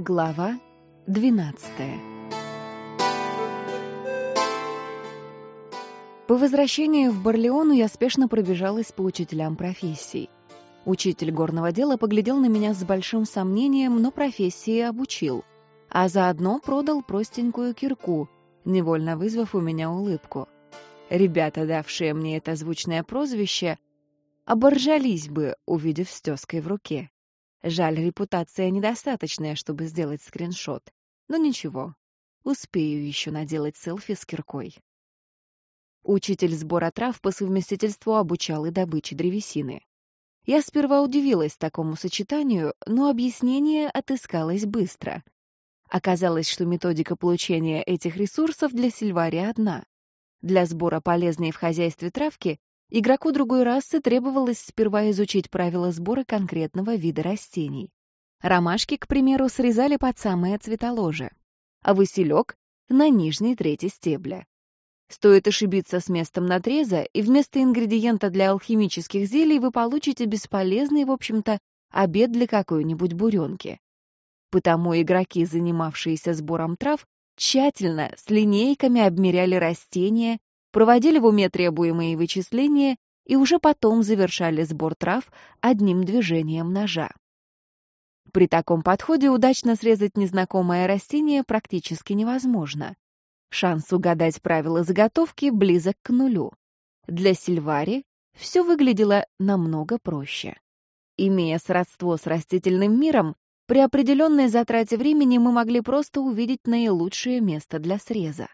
Глава 12 По возвращении в Барлеону я спешно пробежалась по учителям профессий. Учитель горного дела поглядел на меня с большим сомнением, но профессии обучил, а заодно продал простенькую кирку, невольно вызвав у меня улыбку. Ребята, давшие мне это звучное прозвище, оборжались бы, увидев с в руке. Жаль, репутация недостаточная, чтобы сделать скриншот. Но ничего, успею еще наделать селфи с киркой. Учитель сбора трав по совместительству обучал и добыче древесины. Я сперва удивилась такому сочетанию, но объяснение отыскалось быстро. Оказалось, что методика получения этих ресурсов для Сильвария одна. Для сбора полезной в хозяйстве травки Игроку другой расы требовалось сперва изучить правила сбора конкретного вида растений. Ромашки, к примеру, срезали под самое цветоложе, а василек — на нижней трети стебля. Стоит ошибиться с местом надреза, и вместо ингредиента для алхимических зелий вы получите бесполезный, в общем-то, обед для какой-нибудь буренки. Потому игроки, занимавшиеся сбором трав, тщательно, с линейками обмеряли растения, проводили в уме требуемые вычисления и уже потом завершали сбор трав одним движением ножа. При таком подходе удачно срезать незнакомое растение практически невозможно. Шанс угадать правила заготовки близок к нулю. Для Сильвари все выглядело намного проще. Имея сродство с растительным миром, при определенной затрате времени мы могли просто увидеть наилучшее место для среза.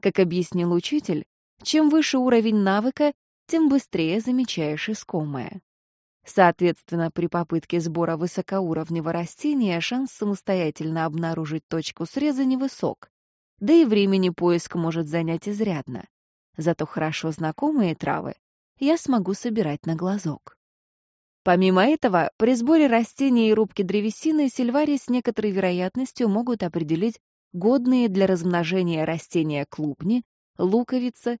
Как объяснил учитель, чем выше уровень навыка, тем быстрее замечаешь искомое. Соответственно, при попытке сбора высокоуровневого растения шанс самостоятельно обнаружить точку среза невысок, да и времени поиск может занять изрядно. Зато хорошо знакомые травы я смогу собирать на глазок. Помимо этого, при сборе растений и рубке древесины сильвари с некоторой вероятностью могут определить годные для размножения растения клубни, луковица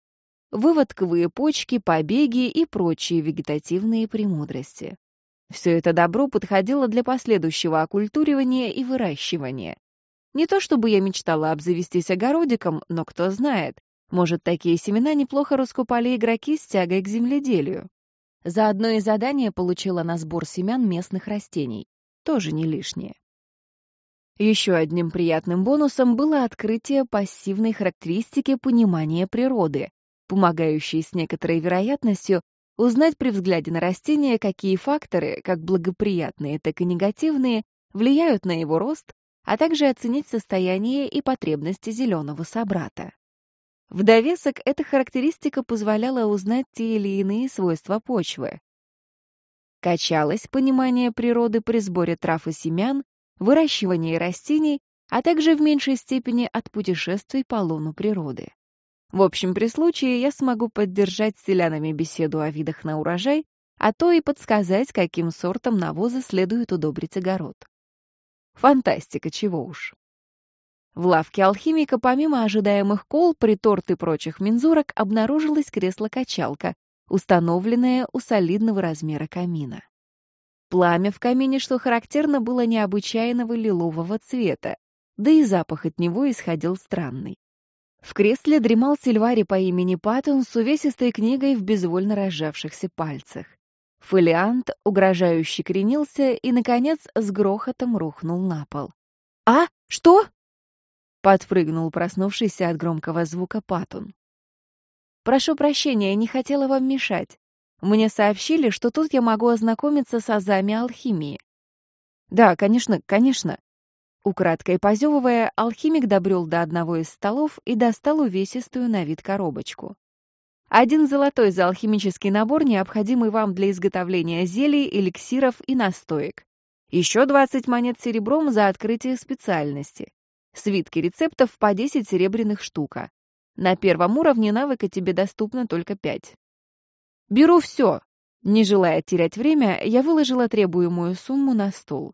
выводковые почки, побеги и прочие вегетативные премудрости. Все это добро подходило для последующего оккультуривания и выращивания. Не то чтобы я мечтала обзавестись огородиком, но кто знает, может, такие семена неплохо раскупали игроки с тягой к земледелию. За одно из заданий получила на сбор семян местных растений. Тоже не лишнее. Еще одним приятным бонусом было открытие пассивной характеристики понимания природы, помогающие с некоторой вероятностью узнать при взгляде на растение, какие факторы, как благоприятные, так и негативные, влияют на его рост, а также оценить состояние и потребности зеленого собрата. В довесок эта характеристика позволяла узнать те или иные свойства почвы. Качалось понимание природы при сборе трав и семян, выращивании растений, а также в меньшей степени от путешествий по луну природы. В общем, при случае я смогу поддержать с селянами беседу о видах на урожай, а то и подсказать, каким сортом навоза следует удобрить огород. Фантастика, чего уж. В лавке алхимика, помимо ожидаемых кол, приторт и прочих мензурок, обнаружилось кресло-качалка, установленное у солидного размера камина. Пламя в камине, что характерно, было необычайного лилового цвета, да и запах от него исходил странный. В кресле дремал Сильвари по имени Паттон с увесистой книгой в безвольно разжавшихся пальцах. Фолиант угрожающе кренился и, наконец, с грохотом рухнул на пол. «А? Что?» — подпрыгнул проснувшийся от громкого звука Паттон. «Прошу прощения, не хотела вам мешать. Мне сообщили, что тут я могу ознакомиться с азами алхимии». «Да, конечно, конечно», Украдкой позевывая, алхимик добрел до одного из столов и достал увесистую на вид коробочку. Один золотой за алхимический набор, необходимый вам для изготовления зелий, эликсиров и настоек. Еще 20 монет серебром за открытие специальности. Свитки рецептов по 10 серебряных штука. На первом уровне навыка тебе доступно только 5. Беру все. Не желая терять время, я выложила требуемую сумму на стол.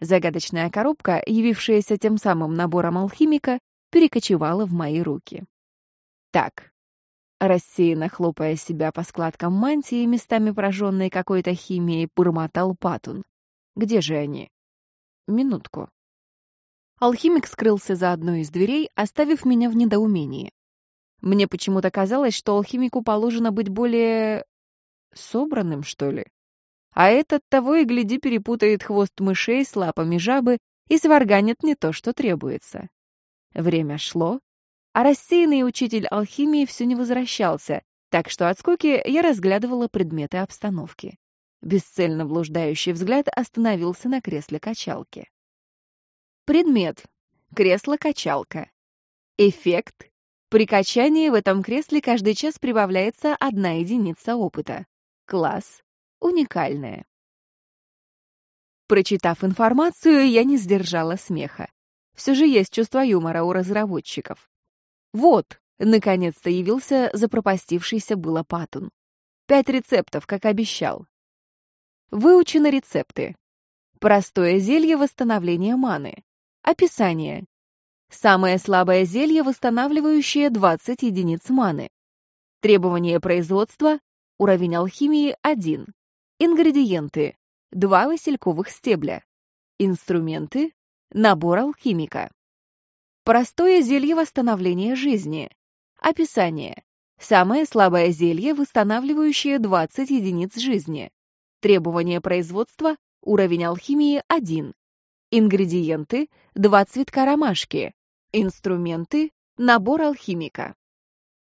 Загадочная коробка, явившаяся тем самым набором алхимика, перекочевала в мои руки. Так, рассеянно хлопая себя по складкам мантии, местами пораженной какой-то химией, бормотал Патун. Где же они? Минутку. Алхимик скрылся за одной из дверей, оставив меня в недоумении. Мне почему-то казалось, что алхимику положено быть более... собранным, что ли. А этот того и гляди перепутает хвост мышей с лапами жабы и сварганит не то, что требуется. Время шло, а рассеянный учитель алхимии все не возвращался, так что от скуки я разглядывала предметы обстановки. Бесцельно блуждающий взгляд остановился на кресле качалки. Предмет. Кресло-качалка. Эффект. При качании в этом кресле каждый час прибавляется одна единица опыта. Класс. Уникальное. Прочитав информацию, я не сдержала смеха. Все же есть чувство юмора у разработчиков. Вот, наконец-то явился запропастившийся было Патун. Пять рецептов, как обещал. Выучены рецепты. Простое зелье восстановления маны. Описание. Самое слабое зелье, восстанавливающее 20 единиц маны. Требование производства. Уровень алхимии 1. Ингредиенты. 2 васильковых стебля. Инструменты. Набор алхимика. Простое зелье восстановления жизни. Описание. Самое слабое зелье, восстанавливающее 20 единиц жизни. Требование производства. Уровень алхимии 1. Ингредиенты – два цветка ромашки. Инструменты – набор алхимика.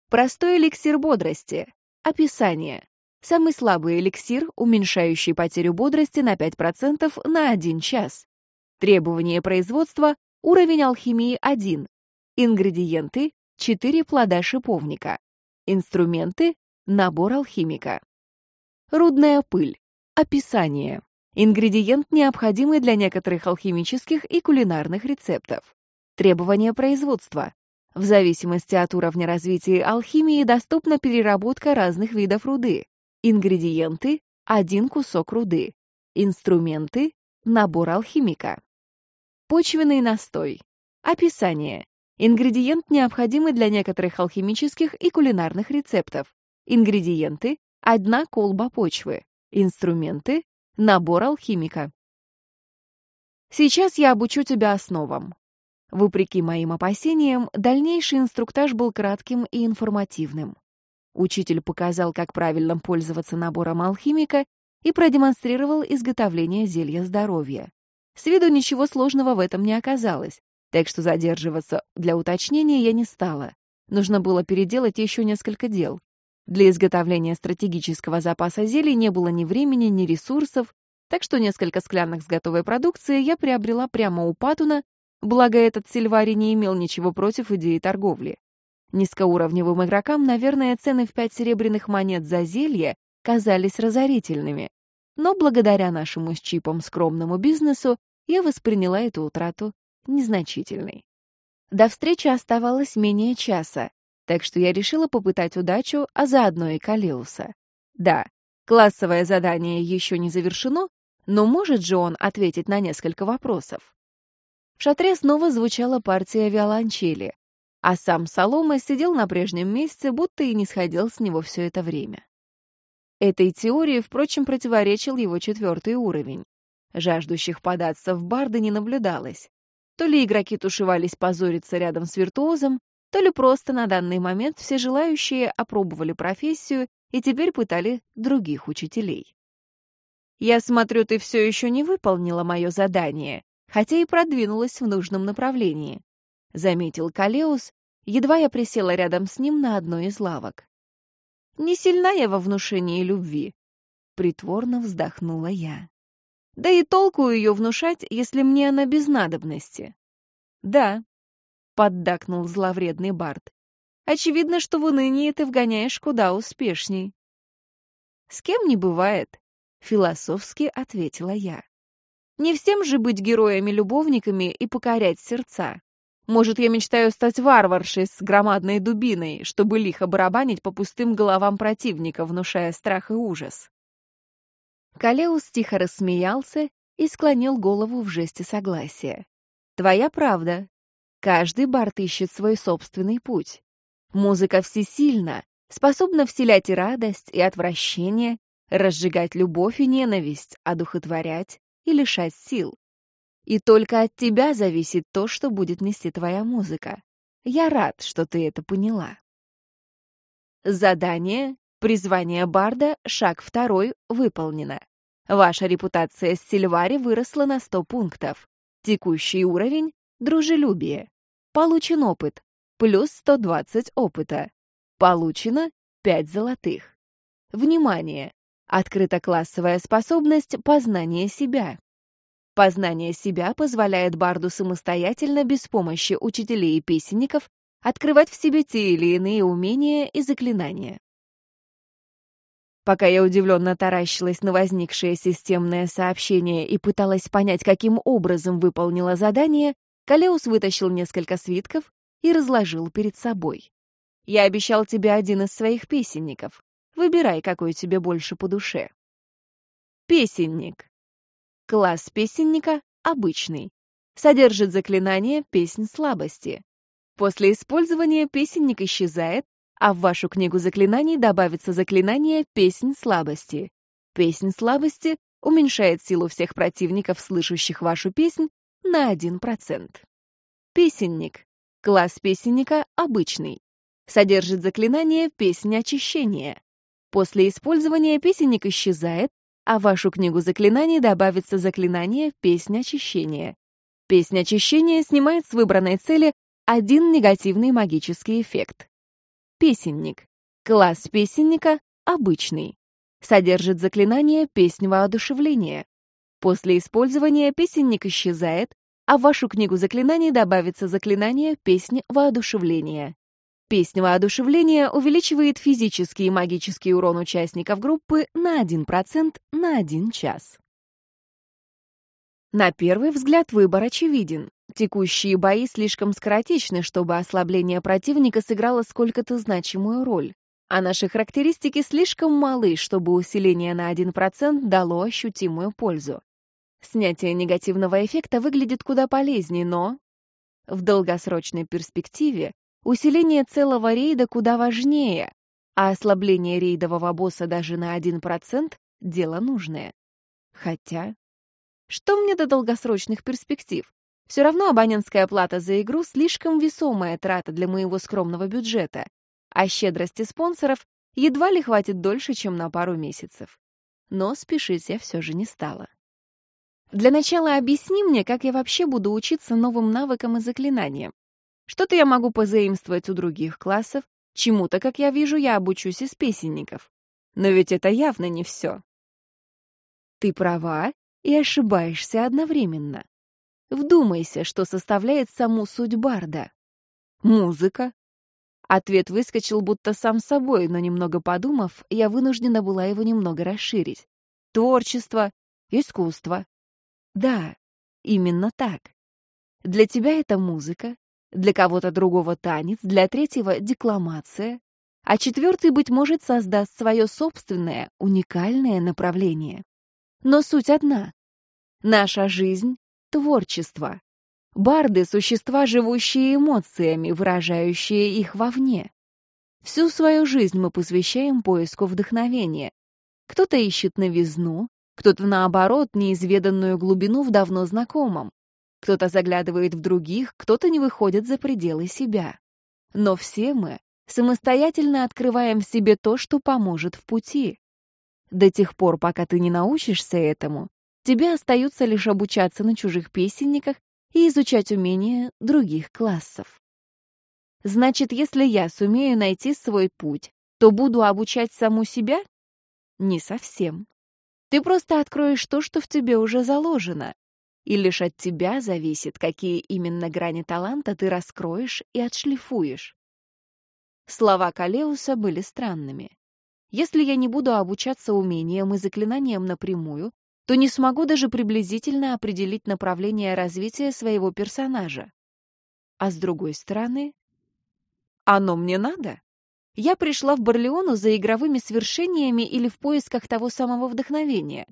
Простой эликсир бодрости. Описание. Самый слабый эликсир, уменьшающий потерю бодрости на 5% на 1 час. Требование производства – уровень алхимии 1. Ингредиенты – 4 плода шиповника. Инструменты – набор алхимика. Рудная пыль. Описание. Ингредиент, необходимый для некоторых алхимических и кулинарных рецептов. Требования производства. В зависимости от уровня развития алхимии доступна переработка разных видов руды. Ингредиенты – один кусок руды. Инструменты – набор алхимика. Почвенный настой. Описание. Ингредиент, необходимый для некоторых алхимических и кулинарных рецептов. Ингредиенты – одна колба почвы. Инструменты Набор алхимика. Сейчас я обучу тебя основам. Вопреки моим опасениям, дальнейший инструктаж был кратким и информативным. Учитель показал, как правильно пользоваться набором алхимика и продемонстрировал изготовление зелья здоровья. С виду ничего сложного в этом не оказалось, так что задерживаться для уточнения я не стала. Нужно было переделать еще несколько дел. Для изготовления стратегического запаса зелий не было ни времени, ни ресурсов, так что несколько склянок с готовой продукцией я приобрела прямо у Патуна, благо этот Сильвари не имел ничего против идеи торговли. Низкоуровневым игрокам, наверное, цены в пять серебряных монет за зелье казались разорительными. Но благодаря нашему с Чипом скромному бизнесу я восприняла эту утрату незначительной. До встречи оставалось менее часа, так что я решила попытать удачу, а заодно и Калиуса. Да, классовое задание еще не завершено, но может же он ответить на несколько вопросов? В шатре снова звучала партия виолончели, а сам Солома сидел на прежнем месте, будто и не сходил с него все это время. Этой теории, впрочем, противоречил его четвертый уровень. Жаждущих податься в барды не наблюдалось. То ли игроки тушевались позориться рядом с виртуозом, то ли просто на данный момент все желающие опробовали профессию и теперь пытали других учителей. «Я смотрю, ты все еще не выполнила мое задание, хотя и продвинулась в нужном направлении», — заметил Калеус, едва я присела рядом с ним на одной из лавок. «Не сильна я во внушении любви», — притворно вздохнула я. «Да и толку ее внушать, если мне она без надобности». «Да, поддакнул зловредный Барт. Очевидно, что в унынии ты вгоняешь куда успешней. С кем не бывает, философски ответила я. Не всем же быть героями-любовниками и покорять сердца. Может, я мечтаю стать варваршей с громадной дубиной, чтобы лихо барабанить по пустым головам противника, внушая страх и ужас. Калеус тихо рассмеялся и склонил голову в жесте согласия. «Твоя правда. Каждый бард ищет свой собственный путь. Музыка всесильна, способна вселять и радость, и отвращение, разжигать любовь и ненависть, одухотворять и лишать сил. И только от тебя зависит то, что будет нести твоя музыка. Я рад, что ты это поняла. Задание «Призвание Барда. Шаг второй» выполнено. Ваша репутация с Сильвари выросла на 100 пунктов. Текущий уровень – дружелюбие. Получен опыт – плюс 120 опыта. Получено 5 золотых. Внимание! Открыта классовая способность познания себя. Познание себя позволяет барду самостоятельно, без помощи учителей и песенников, открывать в себе те или иные умения и заклинания. Пока я удивленно таращилась на возникшее системное сообщение и пыталась понять, каким образом выполнила задание, Калеус вытащил несколько свитков и разложил перед собой. «Я обещал тебе один из своих песенников. Выбирай, какой тебе больше по душе». Песенник. Класс песенника обычный. Содержит заклинание «Песнь слабости». После использования песенник исчезает, а в вашу книгу заклинаний добавится заклинание «Песнь слабости». Песнь слабости уменьшает силу всех противников, слышащих вашу песнь, на 1%. Песенник. Класс песенника обычный. Содержит заклинание «Песнь очищения». После использования песенник исчезает, а в вашу книгу заклинаний добавится заклинание «Песнь очищения». Песнь очищения снимает с выбранной цели один негативный магический эффект. Песенник. Класс песенника обычный. Содержит заклинание «Песнь воодушевления». После использования песенник исчезает, а в вашу книгу заклинаний добавится заклинание «Песнь воодушевления». Песня воодушевления увеличивает физический и магический урон участников группы на 1% на 1 час. На первый взгляд выбор очевиден. Текущие бои слишком скоротечны, чтобы ослабление противника сыграло сколько-то значимую роль. А наши характеристики слишком малы, чтобы усиление на 1% дало ощутимую пользу. Снятие негативного эффекта выглядит куда полезнее, но в долгосрочной перспективе Усиление целого рейда куда важнее, а ослабление рейдового босса даже на 1% — дело нужное. Хотя... Что мне до долгосрочных перспектив? Все равно абонентская плата за игру слишком весомая трата для моего скромного бюджета, а щедрости спонсоров едва ли хватит дольше, чем на пару месяцев. Но спешить я все же не стала. Для начала объясни мне, как я вообще буду учиться новым навыкам и заклинаниям. Что-то я могу позаимствовать у других классов, чему-то, как я вижу, я обучусь из песенников. Но ведь это явно не все. Ты права и ошибаешься одновременно. Вдумайся, что составляет саму суть барда. Музыка. Ответ выскочил будто сам собой, но немного подумав, я вынуждена была его немного расширить. Творчество, искусство. Да, именно так. Для тебя это музыка, для кого-то другого танец, для третьего — декламация, а четвертый, быть может, создаст свое собственное, уникальное направление. Но суть одна. Наша жизнь — творчество. Барды — существа, живущие эмоциями, выражающие их вовне. Всю свою жизнь мы посвящаем поиску вдохновения. Кто-то ищет новизну, кто-то, наоборот, неизведанную глубину в давно знакомом. Кто-то заглядывает в других, кто-то не выходит за пределы себя. Но все мы самостоятельно открываем в себе то, что поможет в пути. До тех пор, пока ты не научишься этому, тебе остается лишь обучаться на чужих песенниках и изучать умения других классов. Значит, если я сумею найти свой путь, то буду обучать саму себя? Не совсем. Ты просто откроешь то, что в тебе уже заложено, и лишь от тебя зависит, какие именно грани таланта ты раскроешь и отшлифуешь. Слова Калеуса были странными. Если я не буду обучаться умениям и заклинаниям напрямую, то не смогу даже приблизительно определить направление развития своего персонажа. А с другой стороны, оно мне надо. Я пришла в Барлеону за игровыми свершениями или в поисках того самого вдохновения.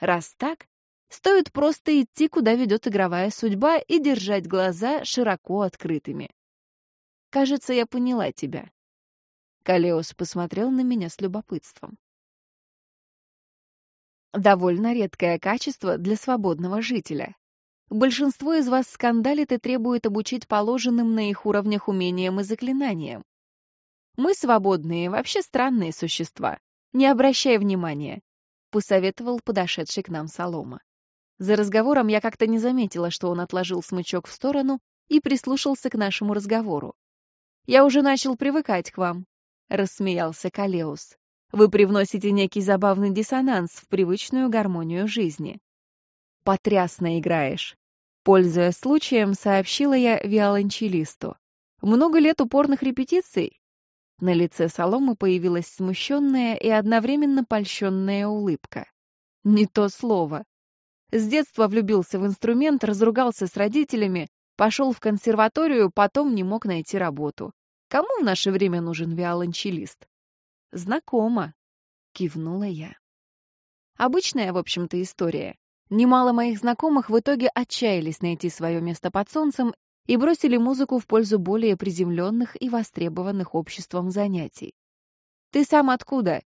Раз так, Стоит просто идти, куда ведет игровая судьба, и держать глаза широко открытыми. Кажется, я поняла тебя. Калеус посмотрел на меня с любопытством. Довольно редкое качество для свободного жителя. Большинство из вас скандалит и требует обучить положенным на их уровнях умениям и заклинаниям. Мы свободные, вообще странные существа. Не обращай внимания, — посоветовал подошедший к нам Солома. За разговором я как-то не заметила, что он отложил смычок в сторону и прислушался к нашему разговору. «Я уже начал привыкать к вам», — рассмеялся Калеус. «Вы привносите некий забавный диссонанс в привычную гармонию жизни». «Потрясно играешь», Пользуясь случаем, сообщила я виолончелисту. «Много лет упорных репетиций?» На лице Соломы появилась смущенная и одновременно польщенная улыбка. Не то слово. С детства влюбился в инструмент, разругался с родителями, пошел в консерваторию, потом не мог найти работу. Кому в наше время нужен виолончелист? Знакомо, кивнула я. Обычная, в общем-то, история. Немало моих знакомых в итоге отчаялись найти свое место под солнцем и бросили музыку в пользу более приземленных и востребованных обществом занятий. «Ты сам откуда?»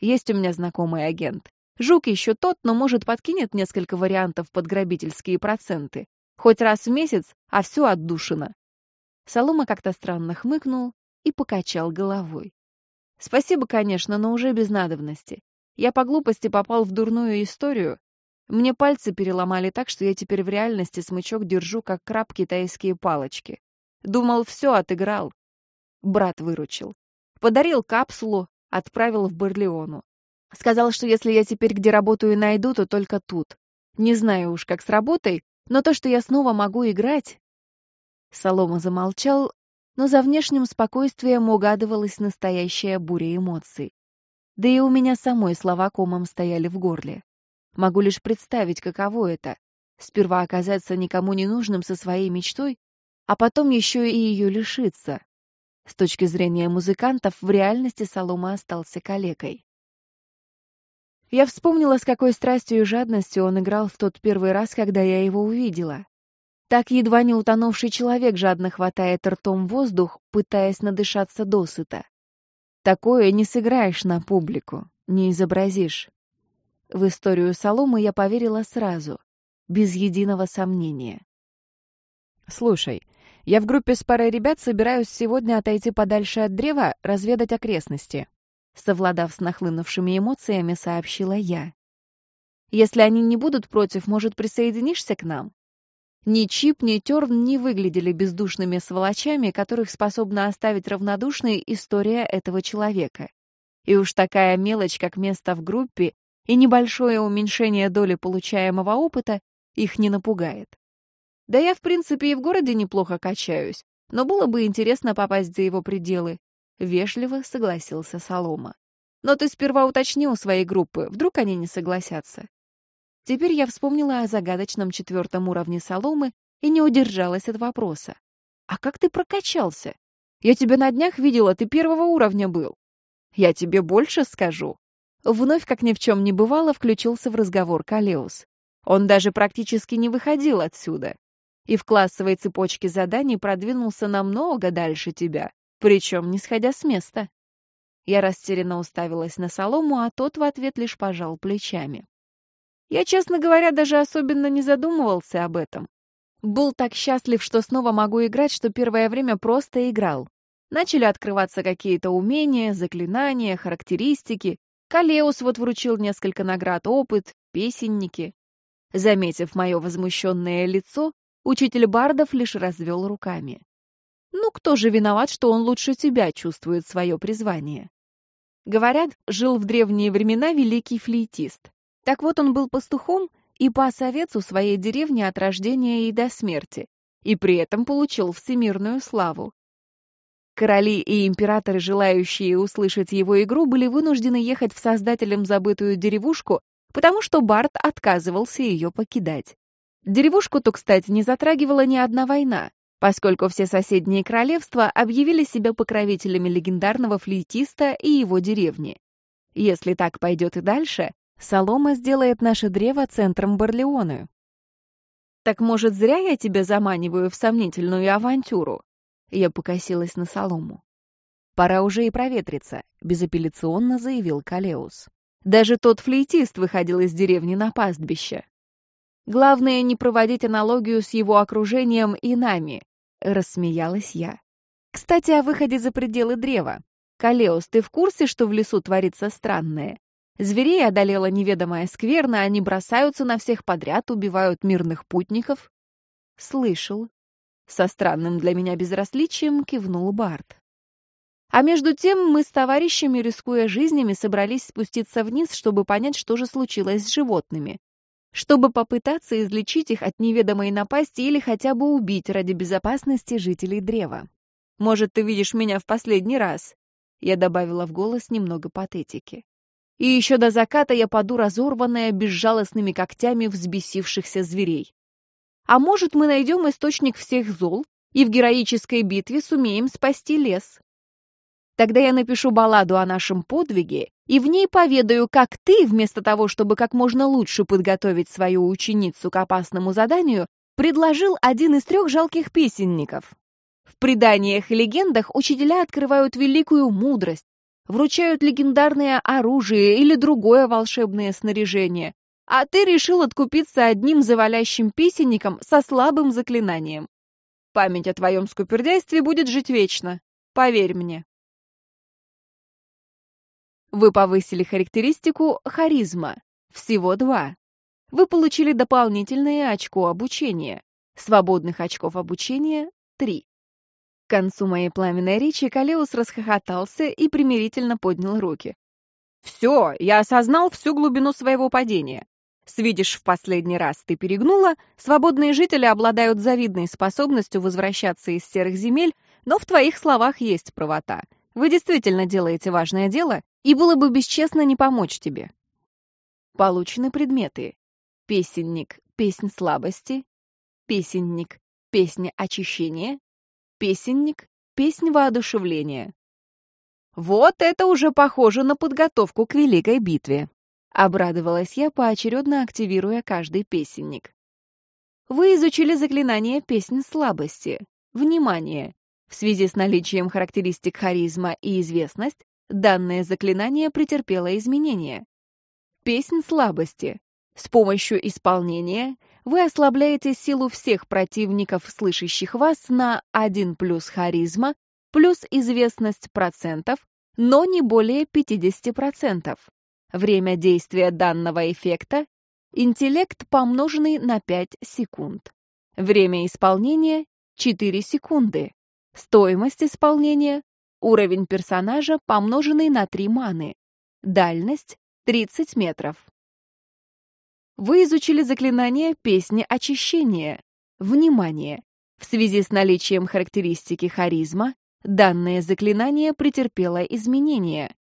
«Есть у меня знакомый агент. Жук еще тот, но, может, подкинет несколько вариантов под грабительские проценты. Хоть раз в месяц, а все отдушина». Солома как-то странно хмыкнул и покачал головой. «Спасибо, конечно, но уже без надобности. Я по глупости попал в дурную историю, мне пальцы переломали так, что я теперь в реальности смычок держу, как краб китайские палочки. Думал, все, отыграл. Брат выручил. Подарил капсулу, отправил в Барлеону. Сказал, что если я теперь где работаю найду, то только тут. Не знаю уж, как с работой, но то, что я снова могу играть... Солома замолчал, но за внешним спокойствием угадывалась настоящая буря эмоций. Да и у меня самой слова комом стояли в горле. Могу лишь представить, каково это — сперва оказаться никому не нужным со своей мечтой, а потом еще и ее лишиться. С точки зрения музыкантов, в реальности Солома остался калекой. Я вспомнила, с какой страстью и жадностью он играл в тот первый раз, когда я его увидела. Так едва не утонувший человек жадно хватает ртом воздух, пытаясь надышаться досыта. Такое не сыграешь на публику, не изобразишь. В историю Соломы я поверила сразу, без единого сомнения. «Слушай, я в группе с парой ребят собираюсь сегодня отойти подальше от древа, разведать окрестности», совладав с нахлынувшими эмоциями, сообщила я. «Если они не будут против, может, присоединишься к нам?» Ни Чип, ни Терн не выглядели бездушными сволочами, которых способна оставить равнодушной история этого человека. И уж такая мелочь, как место в группе, и небольшое уменьшение доли получаемого опыта их не напугает. Да я, в принципе, и в городе неплохо качаюсь, но было бы интересно попасть за его пределы. Вежливо согласился Солома. Но ты сперва уточни у своей группы, вдруг они не согласятся. Теперь я вспомнила о загадочном четвертом уровне Соломы и не удержалась от вопроса. «А как ты прокачался? Я тебя на днях видела, ты первого уровня был». «Я тебе больше скажу. Вновь, как ни в чем не бывало, включился в разговор Калеус. Он даже практически не выходил отсюда. И в классовой цепочке заданий продвинулся намного дальше тебя, причем не сходя с места. Я растерянно уставилась на солому, а тот в ответ лишь пожал плечами. Я, честно говоря, даже особенно не задумывался об этом. Был так счастлив, что снова могу играть, что первое время просто играл. Начали открываться какие-то умения, заклинания, характеристики, Калеус вот вручил несколько наград опыт, песенники. Заметив мое возмущенное лицо, учитель Бардов лишь развел руками. Ну, кто же виноват, что он лучше тебя чувствует свое призвание? Говорят, жил в древние времена великий флейтист. Так вот, он был пастухом и пас овец у своей деревни от рождения и до смерти, и при этом получил всемирную славу. Короли и императоры, желающие услышать его игру, были вынуждены ехать в создателем забытую деревушку, потому что Барт отказывался ее покидать. Деревушку-то, кстати, не затрагивала ни одна война, поскольку все соседние королевства объявили себя покровителями легендарного флейтиста и его деревни. Если так пойдет и дальше, Солома сделает наше древо центром Барлеоны. Так может, зря я тебя заманиваю в сомнительную авантюру? Я покосилась на солому. «Пора уже и проветриться», — безапелляционно заявил Калеус. «Даже тот флейтист выходил из деревни на пастбище». Главное не проводить аналогию с его окружением и нами, рассмеялась я. Кстати, о выходе за пределы древа. Калеус, ты в курсе, что в лесу творится странное? Зверей одолела неведомая скверна, они бросаются на всех подряд, убивают мирных путников. Слышал. Со странным для меня безразличием кивнул Барт. А между тем мы с товарищами, рискуя жизнями, собрались спуститься вниз, чтобы понять, что же случилось с животными. Чтобы попытаться излечить их от неведомой напасти или хотя бы убить ради безопасности жителей древа. «Может, ты видишь меня в последний раз?» Я добавила в голос немного патетики. «И еще до заката я паду разорванная безжалостными когтями взбесившихся зверей. А может, мы найдем источник всех зол и в героической битве сумеем спасти лес?» Тогда я напишу балладу о нашем подвиге и в ней поведаю, как ты, вместо того, чтобы как можно лучше подготовить свою ученицу к опасному заданию, предложил один из трех жалких песенников. В преданиях и легендах учителя открывают великую мудрость, вручают легендарное оружие или другое волшебное снаряжение, а ты решил откупиться одним завалящим песенником со слабым заклинанием. Память о твоем скупердяйстве будет жить вечно, поверь мне. Вы повысили характеристику харизма. Всего два. Вы получили дополнительное очко обучения. Свободных очков обучения — три. К концу моей пламенной речи Калеус расхохотался и примирительно поднял руки. «Все, я осознал всю глубину своего падения. Свидишь, в последний раз ты перегнула, свободные жители обладают завидной способностью возвращаться из серых земель, но в твоих словах есть правота. Вы действительно делаете важное дело, и было бы бесчестно не помочь тебе. Получены предметы. Песенник — песнь слабости. Песенник — песня очищения. Песенник — песнь воодушевления. Вот это уже похоже на подготовку к великой битве. Обрадовалась я, поочередно активируя каждый песенник. Вы изучили заклинание «Песнь слабости». Внимание! В связи с наличием характеристик харизма и известность, данное заклинание претерпело изменения. Песнь слабости. С помощью исполнения вы ослабляете силу всех противников, слышащих вас, на 1 плюс харизма, плюс известность процентов, но не более 50%. Время действия данного эффекта – интеллект, помноженный на 5 секунд. Время исполнения – 4 секунды. Стоимость исполнения – уровень персонажа, помноженный на 3 маны. Дальность – 30 метров. Вы изучили заклинание «Песни очищения». Внимание! В связи с наличием характеристики харизма, данное заклинание претерпело изменения.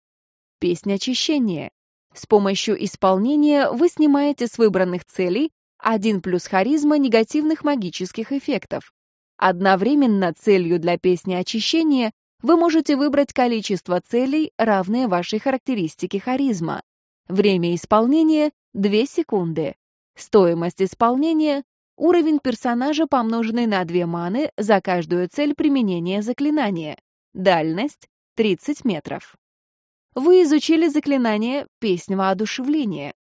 Песня очищения. С помощью исполнения вы снимаете с выбранных целей 1 плюс харизма негативных магических эффектов. Одновременно целью для песни очищения вы можете выбрать количество целей, равное вашей характеристике харизма. Время исполнения — 2 секунды. Стоимость исполнения — уровень персонажа, помноженный на 2 маны за каждую цель применения заклинания. Дальность — 30 метров. Вы изучили заклинание «Песнь воодушевления».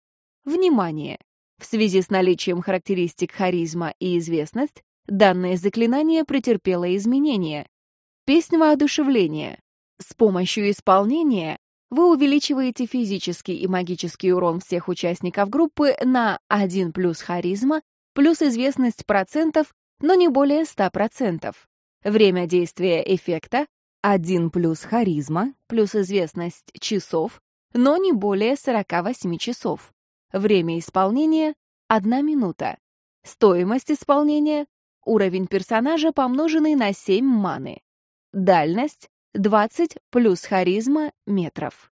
Внимание! В связи с наличием характеристик харизма и известность, Данное заклинание претерпело изменения. Песнь воодушевления. С помощью исполнения вы увеличиваете физический и магический урон всех участников группы на 1 плюс харизма, плюс известность процентов, но не более 100%. Время действия эффекта 1 плюс харизма, плюс известность часов, но не более 48 часов. Время исполнения — 1 минута. Стоимость исполнения Уровень персонажа, помноженный на 7 маны. Дальность 20 плюс харизма метров.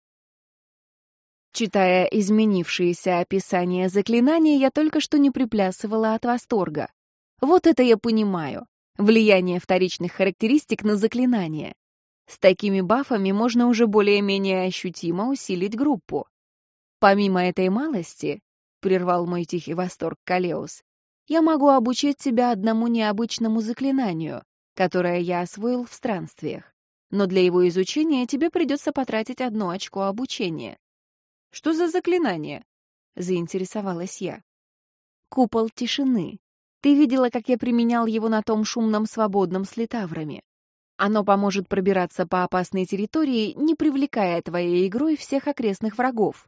Читая изменившиеся описания заклинания, я только что не приплясывала от восторга. Вот это я понимаю. Влияние вторичных характеристик на заклинание. С такими бафами можно уже более-менее ощутимо усилить группу. Помимо этой малости, прервал мой тихий восторг Калеус, я могу обучить тебя одному необычному заклинанию, которое я освоил в странствиях. Но для его изучения тебе придется потратить одно очко обучения. Что за заклинание? Заинтересовалась я. купол тишины. Ты видела, как я применял его на том шумном свободном с литаврами. Оно поможет пробираться по опасной территории, не привлекая твоей игрой всех окрестных врагов.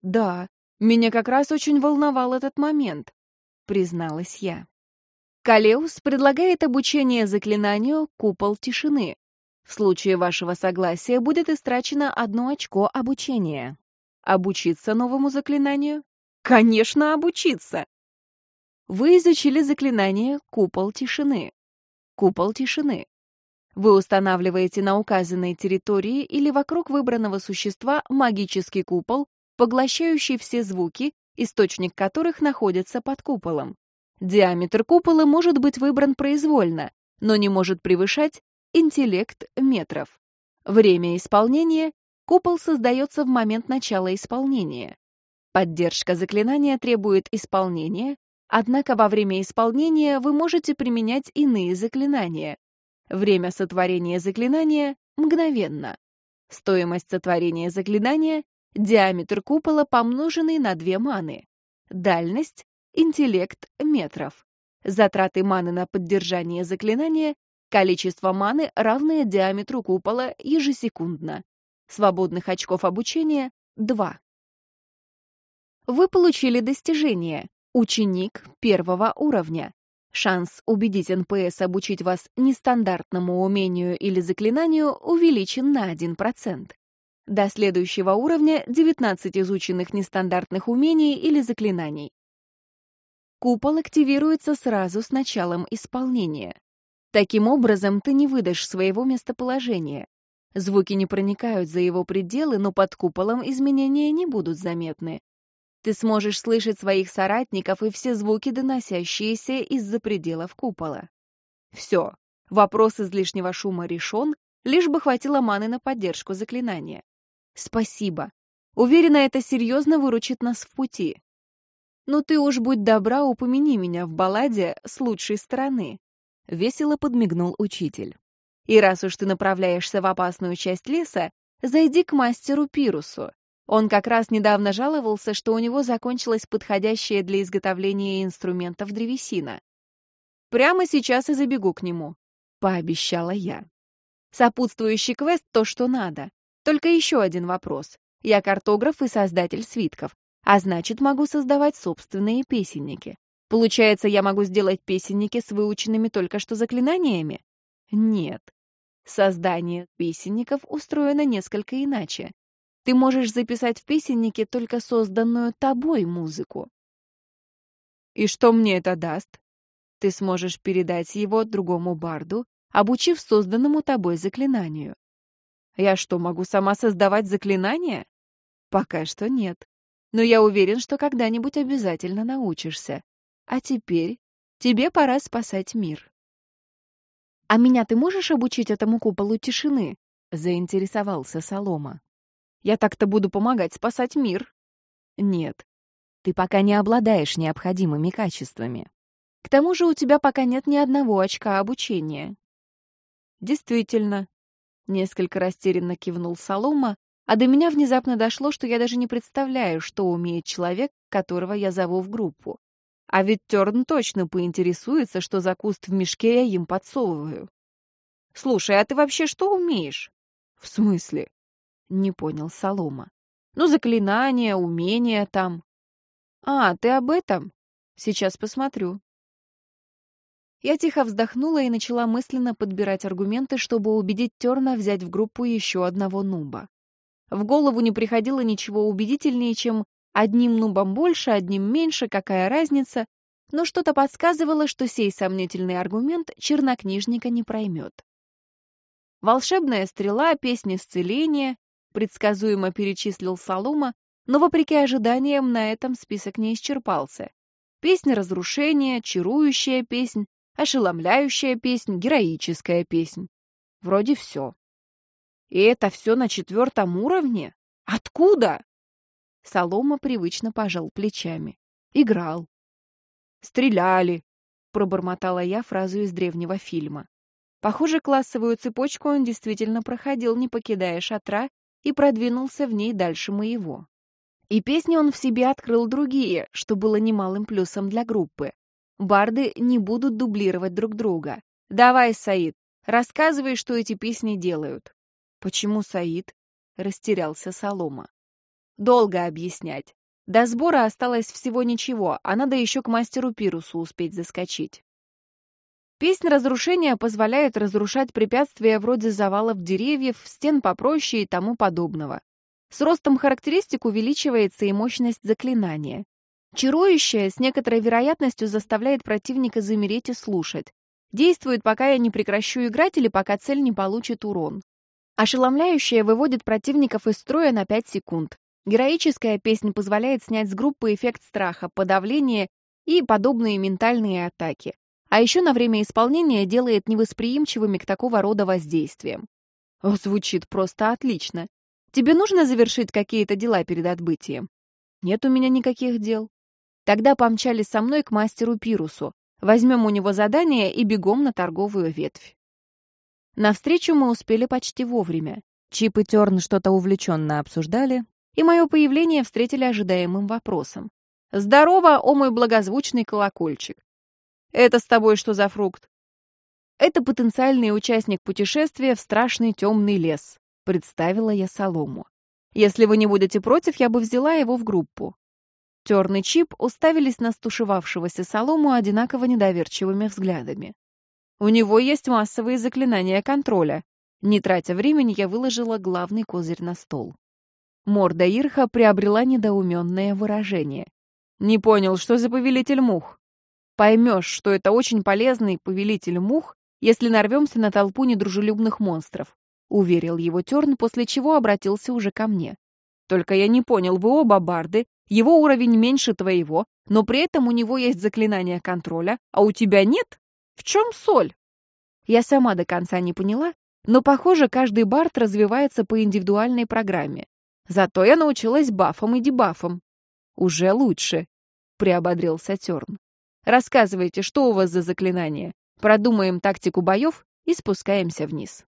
Да, меня как раз очень волновал этот момент, призналась я. Калеус предлагает обучение заклинанию «Купол тишины». В случае вашего согласия будет истрачено одно очко обучения. Обучиться новому заклинанию? Конечно, обучиться! Вы изучили заклинание «Купол тишины». Купол тишины. Вы устанавливаете на указанной территории или вокруг выбранного существа магический купол, поглощающий все звуки, источник которых находится под куполом. Диаметр купола может быть выбран произвольно, но не может превышать интеллект метров. Время исполнения Купол создается в момент начала исполнения. Поддержка заклинания требует исполнения, однако во время исполнения вы можете применять иные заклинания. Время сотворения заклинания мгновенно. Стоимость сотворения заклинания — диаметр купола, помноженный на две маны. Дальность — интеллект метров. Затраты маны на поддержание заклинания — количество маны, равное диаметру купола ежесекундно. Свободных очков обучения — 2. Вы получили достижение «Ученик первого уровня». Шанс убедить НПС обучить вас нестандартному умению или заклинанию увеличен на 1%. До следующего уровня 19 изученных нестандартных умений или заклинаний. Купол активируется сразу с началом исполнения. Таким образом, ты не выдашь своего местоположения. Звуки не проникают за его пределы, но под куполом изменения не будут заметны. Ты сможешь слышать своих соратников и все звуки, доносящиеся из-за пределов купола. Все, вопрос излишнего шума решен, лишь бы хватило маны на поддержку заклинания. Спасибо. Уверена, это серьезно выручит нас в пути. Но ты уж будь добра, упомяни меня в балладе с лучшей стороны. Весело подмигнул учитель. И раз уж ты направляешься в опасную часть леса, зайди к мастеру Пирусу. Он как раз недавно жаловался, что у него закончилась подходящая для изготовления инструментов древесина. Прямо сейчас и забегу к нему, пообещала я. Сопутствующий квест — то, что надо. Только еще один вопрос. Я картограф и создатель свитков, а значит, могу создавать собственные песенники. Получается, я могу сделать песенники с выученными только что заклинаниями? Нет. Создание песенников устроено несколько иначе. Ты можешь записать в песеннике только созданную тобой музыку. И что мне это даст? Ты сможешь передать его другому барду, обучив созданному тобой заклинанию. Я что, могу сама создавать заклинания? Пока что нет. Но я уверен, что когда-нибудь обязательно научишься. А теперь тебе пора спасать мир. «А меня ты можешь обучить этому куполу тишины?» — заинтересовался Солома. «Я так-то буду помогать спасать мир». «Нет, ты пока не обладаешь необходимыми качествами. К тому же у тебя пока нет ни одного очка обучения». «Действительно», — несколько растерянно кивнул Солома, а до меня внезапно дошло, что я даже не представляю, что умеет человек, которого я зову в группу. А ведь Терн точно поинтересуется, что за куст в мешке я им подсовываю. «Слушай, а ты вообще что умеешь?» «В смысле?» — не понял Солома. «Ну, заклинания, умения там». «А, ты об этом? Сейчас посмотрю». Я тихо вздохнула и начала мысленно подбирать аргументы, чтобы убедить Терна взять в группу еще одного нуба. В голову не приходило ничего убедительнее, чем Одним нубом больше, одним меньше, какая разница? Но что-то подсказывало, что сей сомнительный аргумент чернокнижника не проймет. «Волшебная стрела», «Песня исцеления», предсказуемо перечислил Солома, но, вопреки ожиданиям, на этом список не исчерпался. Песня разрушения, чарующая песнь, ошеломляющая песнь, героическая песнь. Вроде все. И это все на четвертом уровне? Откуда? Солома привычно пожал плечами. Играл. «Стреляли», — пробормотала я фразу из древнего фильма. Похоже, классовую цепочку он действительно проходил, не покидая шатра, и продвинулся в ней дальше моего. И песни он в себе открыл другие, что было немалым плюсом для группы. Барды не будут дублировать друг друга. «Давай, Саид, рассказывай, что эти песни делают». «Почему Саид?» — растерялся Солома. «Долго объяснять. До сбора осталось всего ничего, а надо еще к мастеру Пирусу успеть заскочить». Песнь разрушения позволяет разрушать препятствия вроде завалов деревьев, стен попроще и тому подобного. С ростом характеристик увеличивается и мощность заклинания. Чарующая с некоторой вероятностью заставляет противника замереть и слушать. Действует, пока я не прекращу играть или пока цель не получит урон. Ошеломляющая выводит противников из строя на 5 секунд. Героическая песня позволяет снять с группы эффект страха, подавления и подобные ментальные атаки. А еще на время исполнения делает невосприимчивыми к такого рода воздействиям. Звучит просто отлично. Тебе нужно завершить какие-то дела перед отбытием? Нет у меня никаких дел. Тогда помчались со мной к мастеру Пирусу. Возьмем у него задание и бегом на торговую ветвь. На встречу мы успели почти вовремя. Чип и Терн что-то увлеченно обсуждали, и мое появление встретили ожидаемым вопросом. «Здорово, о мой благозвучный колокольчик! Это с тобой что за фрукт?» «Это потенциальный участник путешествия в страшный темный лес», Представила я солому. Если вы не будете против, я бы взяла его в группу. Терн и Чип уставились на стушевавшегося солому одинаково недоверчивыми взглядами. У него есть массовые заклинания контроля. Не тратя времени, я выложила главный козырь на стол. Морда Ирха приобрела недоуменное выражение. «Не понял, что за повелитель мух?» «Поймешь, что это очень полезный повелитель мух, если нарвемся на толпу недружелюбных монстров. — уверил его Терн, после чего обратился уже ко мне. «Только я не понял, вы оба барды, его уровень меньше твоего, но при этом у него есть заклинание контроля, а у тебя нет? В чем соль?» Я сама до конца не поняла, но, похоже, каждый бард развивается по индивидуальной программе. Зато я научилась бафам и дебафам. «Уже лучше», — приободрился Терн. «Рассказывайте, что у вас за заклинание? Продумаем тактику боев и спускаемся вниз».